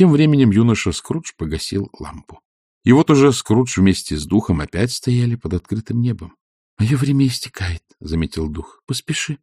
Тем временем юноша Скрудж погасил лампу. И вот уже Скрудж вместе с духом опять стояли под открытым небом. — Мое время истекает, — заметил дух. — Поспеши.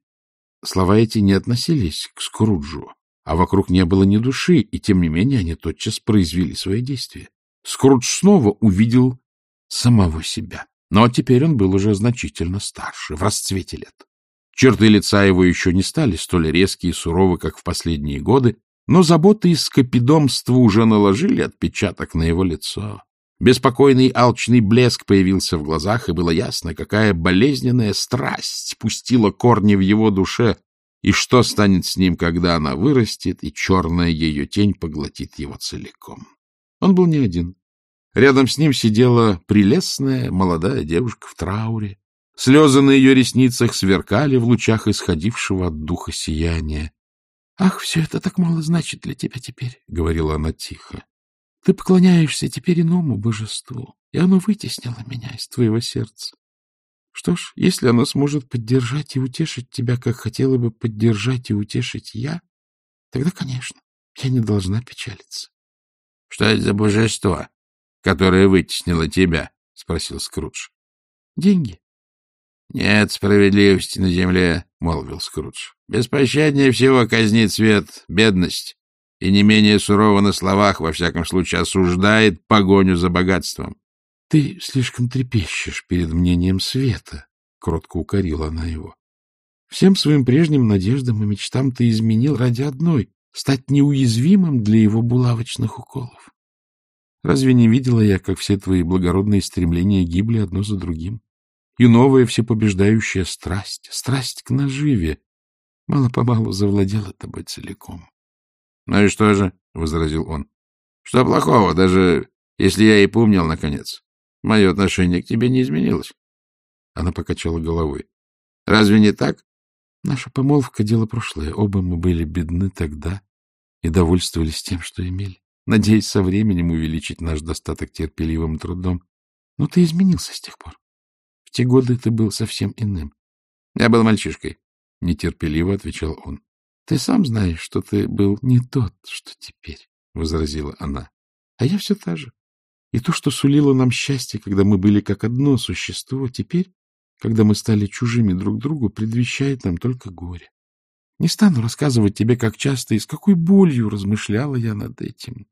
Слова эти не относились к Скруджу, а вокруг не было ни души, и тем не менее они тотчас произвели свои действия. Скрудж снова увидел самого себя. Но теперь он был уже значительно старше, в расцвете лет. Черты лица его еще не стали столь резкие и суровы, как в последние годы, но заботы и скопидомство уже наложили отпечаток на его лицо. Беспокойный алчный блеск появился в глазах, и было ясно, какая болезненная страсть пустила корни в его душе, и что станет с ним, когда она вырастет, и черная ее тень поглотит его целиком. Он был не один. Рядом с ним сидела прелестная молодая девушка в трауре. Слезы на ее ресницах сверкали в лучах исходившего от духа сияния. — Ах, все это так мало значит для тебя теперь, — говорила она тихо. — Ты поклоняешься теперь иному божеству, и оно вытеснило меня из твоего сердца. Что ж, если оно сможет поддержать и утешить тебя, как хотела бы поддержать и утешить я, тогда, конечно, я не должна печалиться. — Что это за божество, которое вытеснило тебя? — спросил Скрудж. — Деньги. — Нет справедливости на земле, — молвил Скрудж. — Беспощаднее всего казнит свет бедность и не менее сурово на словах, во всяком случае, осуждает погоню за богатством. — Ты слишком трепещешь перед мнением света, — кротко укорила она его. — Всем своим прежним надеждам и мечтам ты изменил ради одной — стать неуязвимым для его булавочных уколов. Разве не видела я, как все твои благородные стремления гибли одно за другим? и новая всепобеждающая страсть, страсть к наживе, мало-помалу завладела тобой целиком. — Ну и что же? — возразил он. — Что плохого, даже если я и помнил, наконец? Мое отношение к тебе не изменилось. Она покачала головой. — Разве не так? Наша помолвка — дело прошлое. Оба мы были бедны тогда и довольствовались тем, что имели. Надеюсь, со временем увеличить наш достаток терпеливым трудом. Но ты изменился с тех пор. В те годы ты был совсем иным. — Я был мальчишкой, — нетерпеливо отвечал он. — Ты сам знаешь, что ты был не тот, что теперь, — возразила она. — А я все та же. И то, что сулило нам счастье, когда мы были как одно существо, теперь, когда мы стали чужими друг другу, предвещает нам только горе. Не стану рассказывать тебе, как часто и с какой болью размышляла я над этим.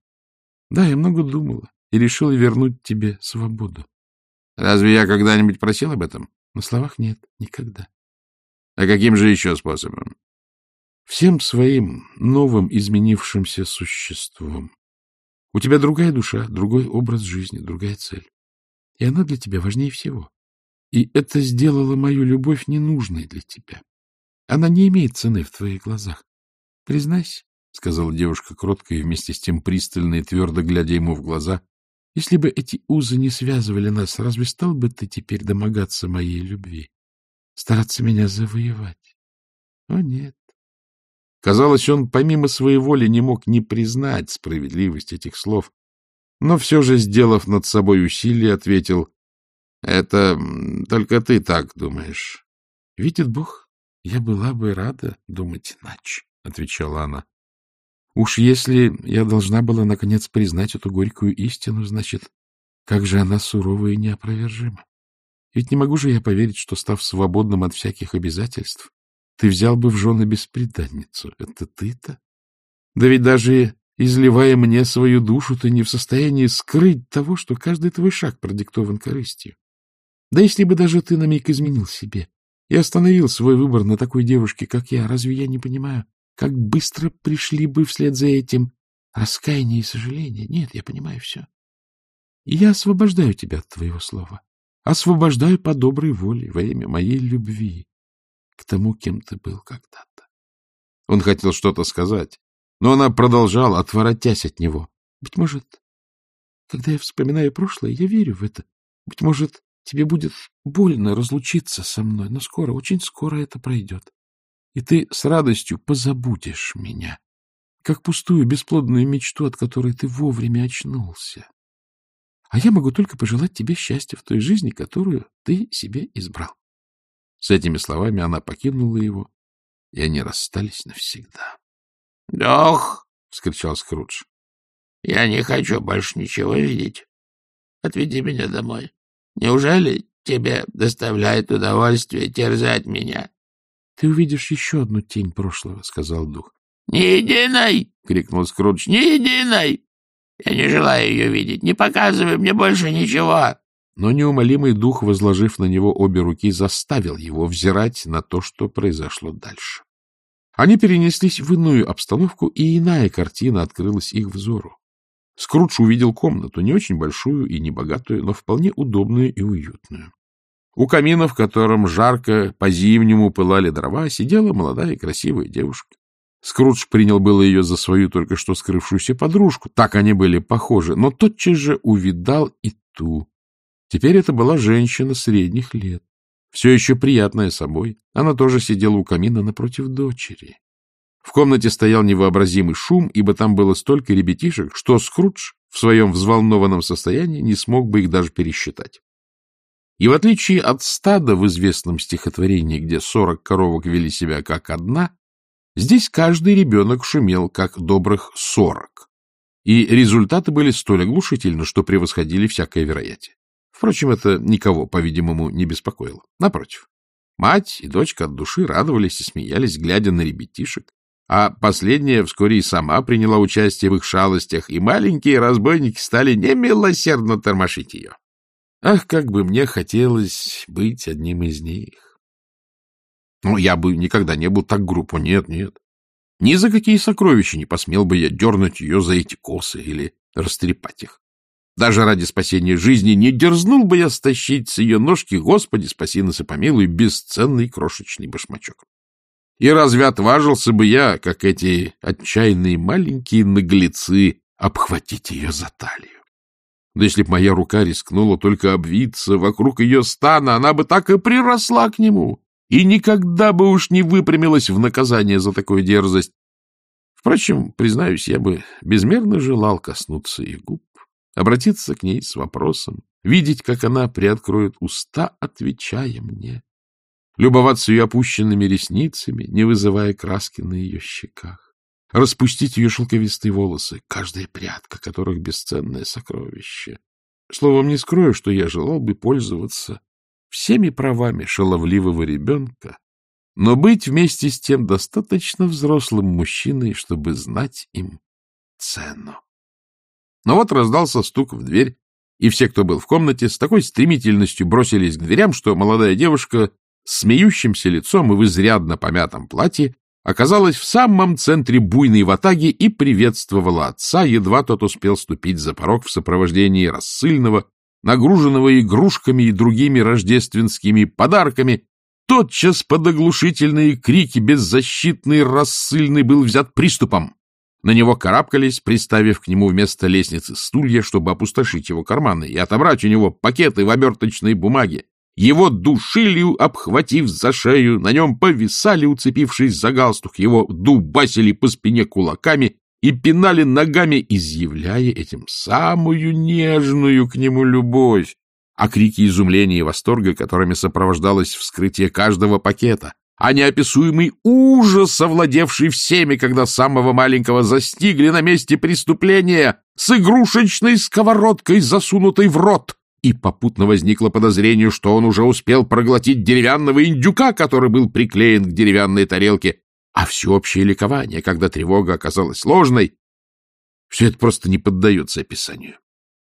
Да, я много думала и решила вернуть тебе свободу. Разве я когда-нибудь просил об этом? На словах нет, никогда. А каким же еще способом? Всем своим новым изменившимся существом. У тебя другая душа, другой образ жизни, другая цель. И она для тебя важнее всего. И это сделало мою любовь ненужной для тебя. Она не имеет цены в твоих глазах. Признайся, — сказала девушка кротко и вместе с тем пристально и твердо глядя ему в глаза, если бы эти узы не связывали нас, разве стал бы ты теперь домогаться моей любви? Стараться меня завоевать? О, нет. Казалось, он помимо своей воли не мог не признать справедливость этих слов, но все же, сделав над собой усилие, ответил, — Это только ты так думаешь. — Видит Бог, я была бы рада думать иначе, — отвечала она. Уж если я должна была, наконец, признать эту горькую истину, значит, как же она сурова и неопровержима. Ведь не могу же я поверить, что, став свободным от всяких обязательств, ты взял бы в жены бесприданницу. Это ты-то? Да ведь даже изливая мне свою душу, ты не в состоянии скрыть того, что каждый твой шаг продиктован корыстью. Да если бы даже ты на миг изменил себе и остановил свой выбор на такой девушке, как я, разве я не понимаю, как быстро пришли бы вслед за этим раскаяние и сожаление. Нет, я понимаю все. И я освобождаю тебя от твоего слова. Освобождаю по доброй воле во имя моей любви к тому, кем ты был когда-то. Он хотел что-то сказать, но она продолжала, отворотясь от него. Быть может, когда я вспоминаю прошлое, я верю в это. Быть может, тебе будет больно разлучиться со мной, но скоро, очень скоро это пройдет и ты с радостью позабудешь меня, как пустую бесплодную мечту, от которой ты вовремя очнулся. А я могу только пожелать тебе счастья в той жизни, которую ты себе избрал. С этими словами она покинула его, и они расстались навсегда. — Ох! — вскричал Скрудж. Я не хочу больше ничего видеть. Отведи меня домой. Неужели тебе доставляет удовольствие терзать меня? — Ты увидишь еще одну тень прошлого, — сказал дух. — Ни единой! — крикнул Скрудж. — Ни единой! Я не желаю ее видеть. Не показывай мне больше ничего. Но неумолимый дух, возложив на него обе руки, заставил его взирать на то, что произошло дальше. Они перенеслись в иную обстановку, и иная картина открылась их взору. Скрудж увидел комнату, не очень большую и не богатую, но вполне удобную и уютную. У камина, в котором жарко по-зимнему пылали дрова, сидела молодая и красивая девушка. Скрудж принял было ее за свою только что скрывшуюся подружку. Так они были похожи, но тотчас же увидал и ту. Теперь это была женщина средних лет, все еще приятная собой. Она тоже сидела у камина напротив дочери. В комнате стоял невообразимый шум, ибо там было столько ребятишек, что Скрудж в своем взволнованном состоянии не смог бы их даже пересчитать. И в отличие от стада в известном стихотворении, где сорок коровок вели себя как одна, Здесь каждый ребенок шумел, как добрых сорок. И результаты были столь оглушительны, что превосходили всякое вероятие. Впрочем, это никого, по-видимому, не беспокоило. Напротив, мать и дочка от души радовались и смеялись, глядя на ребятишек, а последняя вскоре и сама приняла участие в их шалостях, и маленькие разбойники стали немилосердно тормошить ее. Ах, как бы мне хотелось быть одним из них! Но я бы никогда не был так груб. Нет, нет. Ни за какие сокровища не посмел бы я дернуть ее за эти косы или растрепать их. Даже ради спасения жизни не дерзнул бы я стащить с ее ножки, Господи, спаси нас и помилуй, бесценный крошечный башмачок. И разве отважился бы я, как эти отчаянные маленькие наглецы, обхватить ее за талию? Да если б моя рука рискнула только обвиться вокруг ее стана, она бы так и приросла к нему, и никогда бы уж не выпрямилась в наказание за такую дерзость. Впрочем, признаюсь, я бы безмерно желал коснуться их губ, обратиться к ней с вопросом, видеть, как она приоткроет уста, отвечая мне, любоваться ее опущенными ресницами, не вызывая краски на ее щеках, распустить ее шелковистые волосы, каждая прядка которых бесценное сокровище. Словом, не скрою, что я желал бы пользоваться всеми правами шаловливого ребенка, но быть вместе с тем достаточно взрослым мужчиной, чтобы знать им цену. Но вот раздался стук в дверь, и все, кто был в комнате, с такой стремительностью бросились к дверям, что молодая девушка с смеющимся лицом и в изрядно помятом платье оказалась в самом центре буйной ватаги и приветствовала отца, едва тот успел ступить за порог в сопровождении рассыльного, нагруженного игрушками и другими рождественскими подарками, тотчас под оглушительные крики беззащитный рассыльный был взят приступом. На него карабкались, приставив к нему вместо лестницы стулья, чтобы опустошить его карманы и отобрать у него пакеты в оберточной бумаге. Его душили, обхватив за шею, на нем повисали, уцепившись за галстук, его дубасили по спине кулаками и пинали ногами, изъявляя этим самую нежную к нему любовь, а крики изумления и восторга, которыми сопровождалось вскрытие каждого пакета, а неописуемый ужас, овладевший всеми, когда самого маленького застигли на месте преступления с игрушечной сковородкой, засунутой в рот, и попутно возникло подозрение, что он уже успел проглотить деревянного индюка, который был приклеен к деревянной тарелке, а всеобщее ликование, когда тревога оказалась ложной, все это просто не поддается описанию.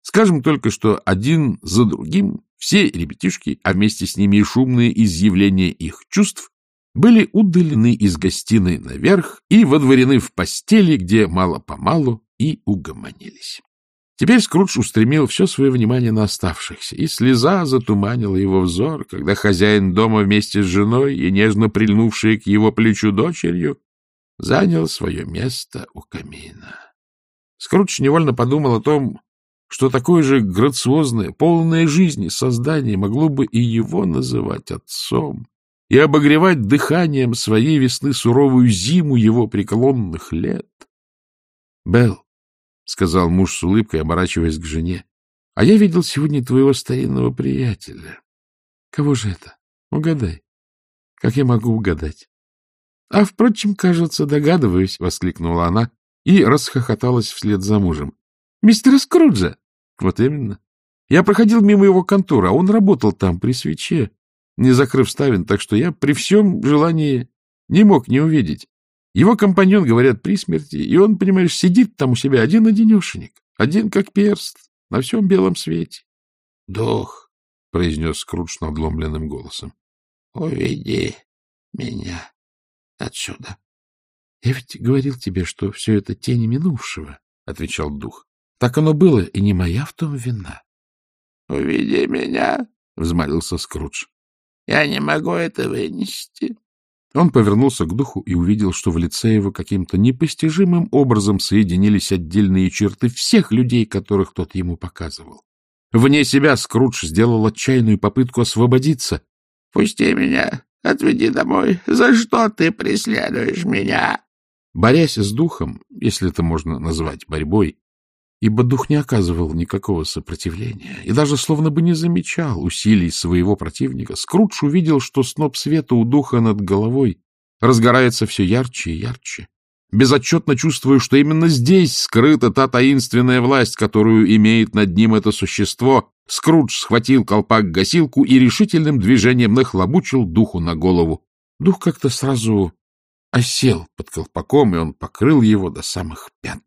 Скажем только, что один за другим все ребятишки, а вместе с ними и шумные изъявления их чувств, были удалены из гостиной наверх и водворены в постели, где мало-помалу и угомонились. Теперь Скрудж устремил все свое внимание на оставшихся, и слеза затуманила его взор, когда хозяин дома вместе с женой и нежно прильнувшей к его плечу дочерью занял свое место у камина. Скрудж невольно подумал о том, что такое же грациозное, полное жизни создание могло бы и его называть отцом и обогревать дыханием своей весны суровую зиму его преклонных лет. Белл, — сказал муж с улыбкой, оборачиваясь к жене. — А я видел сегодня твоего старинного приятеля. — Кого же это? Угадай. — Как я могу угадать? — А, впрочем, кажется, догадываюсь, — воскликнула она и расхохоталась вслед за мужем. Мистера Скруджа? Вот именно. Я проходил мимо его конторы, а он работал там при свече, не закрыв ставен, так что я при всем желании не мог не увидеть. Его компаньон, говорят, при смерти, и он, понимаешь, сидит там у себя один-одинешенек, один как перст, на всем белом свете. — Дух, — произнес Скрудж надломленным голосом, — уведи меня отсюда. — Я ведь говорил тебе, что все это тени минувшего, — отвечал дух. — Так оно было, и не моя в том вина. — Уведи меня, — взмолился Скрудж. — Я не могу это вынести. Он повернулся к духу и увидел, что в лице его каким-то непостижимым образом соединились отдельные черты всех людей, которых тот ему показывал. Вне себя Скрудж сделал отчаянную попытку освободиться. — Пусти меня, отведи домой. За что ты преследуешь меня? Борясь с духом, если это можно назвать борьбой, ибо дух не оказывал никакого сопротивления и даже словно бы не замечал усилий своего противника, Скрудж увидел, что сноп света у духа над головой разгорается все ярче и ярче. Безотчетно чувствую, что именно здесь скрыта та таинственная власть, которую имеет над ним это существо, Скрудж схватил колпак-гасилку и решительным движением нахлобучил духу на голову. Дух как-то сразу осел под колпаком, и он покрыл его до самых пят.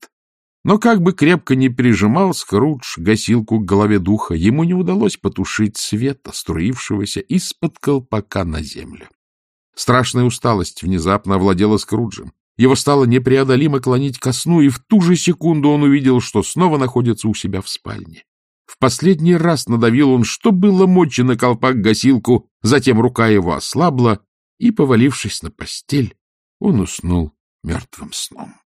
Но как бы крепко не прижимал Скрудж гасилку к голове духа, ему не удалось потушить света, струившегося из-под колпака на землю. Страшная усталость внезапно овладела Скруджем. Его стало непреодолимо клонить ко сну, и в ту же секунду он увидел, что снова находится у себя в спальне. В последний раз надавил он, что было мочи на колпак гасилку, затем рука его ослабла, и, повалившись на постель, он уснул мертвым сном.